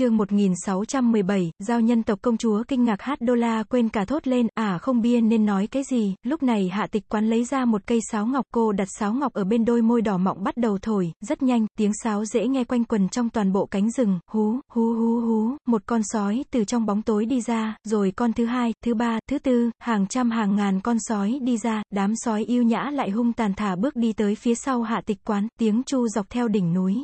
chương 1617, giao nhân tộc công chúa kinh ngạc hát đô la quên cả thốt lên, à không bia nên nói cái gì, lúc này hạ tịch quán lấy ra một cây sáo ngọc cô đặt sáo ngọc ở bên đôi môi đỏ mọng bắt đầu thổi, rất nhanh, tiếng sáo dễ nghe quanh quần trong toàn bộ cánh rừng, hú, hú hú hú, một con sói từ trong bóng tối đi ra, rồi con thứ hai, thứ ba, thứ tư, hàng trăm hàng ngàn con sói đi ra, đám sói yêu nhã lại hung tàn thả bước đi tới phía sau hạ tịch quán, tiếng chu dọc theo đỉnh núi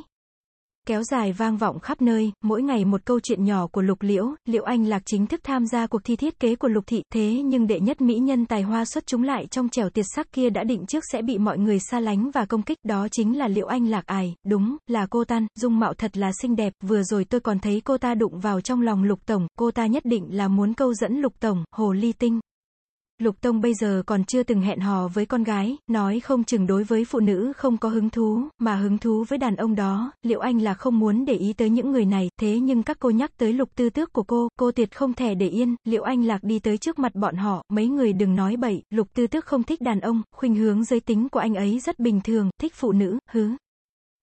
kéo dài vang vọng khắp nơi, mỗi ngày một câu chuyện nhỏ của Lục Liễu, Liễu Anh Lạc chính thức tham gia cuộc thi thiết kế của Lục Thị, thế nhưng đệ nhất mỹ nhân tài hoa xuất chúng lại trong trèo tiệt sắc kia đã định trước sẽ bị mọi người xa lánh và công kích, đó chính là Liễu Anh Lạc ải, đúng, là cô tan, dung mạo thật là xinh đẹp, vừa rồi tôi còn thấy cô ta đụng vào trong lòng Lục Tổng, cô ta nhất định là muốn câu dẫn Lục Tổng, hồ ly tinh. Lục Tông bây giờ còn chưa từng hẹn hò với con gái, nói không chừng đối với phụ nữ không có hứng thú, mà hứng thú với đàn ông đó, liệu anh là không muốn để ý tới những người này, thế nhưng các cô nhắc tới lục tư tước của cô, cô tuyệt không thể để yên, liệu anh lạc đi tới trước mặt bọn họ, mấy người đừng nói bậy, lục tư tước không thích đàn ông, khuynh hướng giới tính của anh ấy rất bình thường, thích phụ nữ, hứ.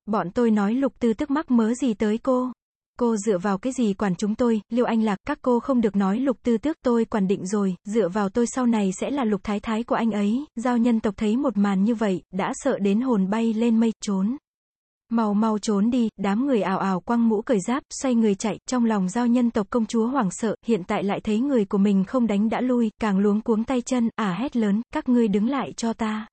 Bọn tôi nói lục tư tức mắc mớ gì tới cô. Cô dựa vào cái gì quản chúng tôi, Liêu Anh Lạc, các cô không được nói lục tư tước tôi quản định rồi, dựa vào tôi sau này sẽ là lục thái thái của anh ấy, giao nhân tộc thấy một màn như vậy, đã sợ đến hồn bay lên mây, trốn. Mau mau trốn đi, đám người ảo ảo quăng mũ cởi giáp, xoay người chạy, trong lòng giao nhân tộc công chúa hoảng sợ, hiện tại lại thấy người của mình không đánh đã lui, càng luống cuống tay chân, ả hét lớn, các ngươi đứng lại cho ta.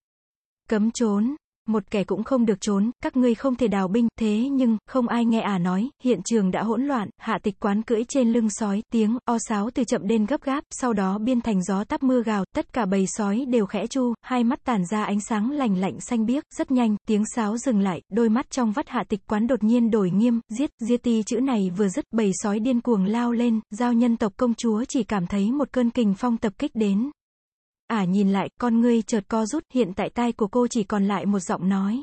Cấm trốn, một kẻ cũng không được trốn, các ngươi không thể đào binh, thế nhưng, không ai nghe à nói, hiện trường đã hỗn loạn, hạ tịch quán cưỡi trên lưng sói, tiếng, o sáo từ chậm đến gấp gáp, sau đó biên thành gió tắp mưa gào, tất cả bầy sói đều khẽ chu, hai mắt tản ra ánh sáng lành lạnh xanh biếc, rất nhanh, tiếng sáo dừng lại, đôi mắt trong vắt hạ tịch quán đột nhiên đổi nghiêm, giết, giết ti chữ này vừa dứt, bầy sói điên cuồng lao lên, giao nhân tộc công chúa chỉ cảm thấy một cơn kình phong tập kích đến, Ả à, nhìn lại, con ngươi chợt co rút, hiện tại tai của cô chỉ còn lại một giọng nói.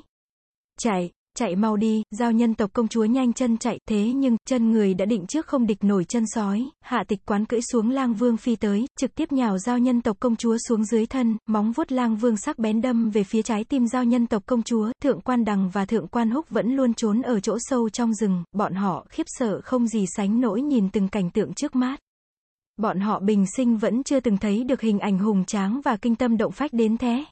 Chạy, chạy mau đi, giao nhân tộc công chúa nhanh chân chạy, thế nhưng, chân người đã định trước không địch nổi chân sói, hạ tịch quán cưỡi xuống lang vương phi tới, trực tiếp nhào giao nhân tộc công chúa xuống dưới thân, móng vuốt lang vương sắc bén đâm về phía trái tim giao nhân tộc công chúa, thượng quan đằng và thượng quan húc vẫn luôn trốn ở chỗ sâu trong rừng, bọn họ khiếp sợ không gì sánh nổi nhìn từng cảnh tượng trước mắt. Bọn họ bình sinh vẫn chưa từng thấy được hình ảnh hùng tráng và kinh tâm động phách đến thế.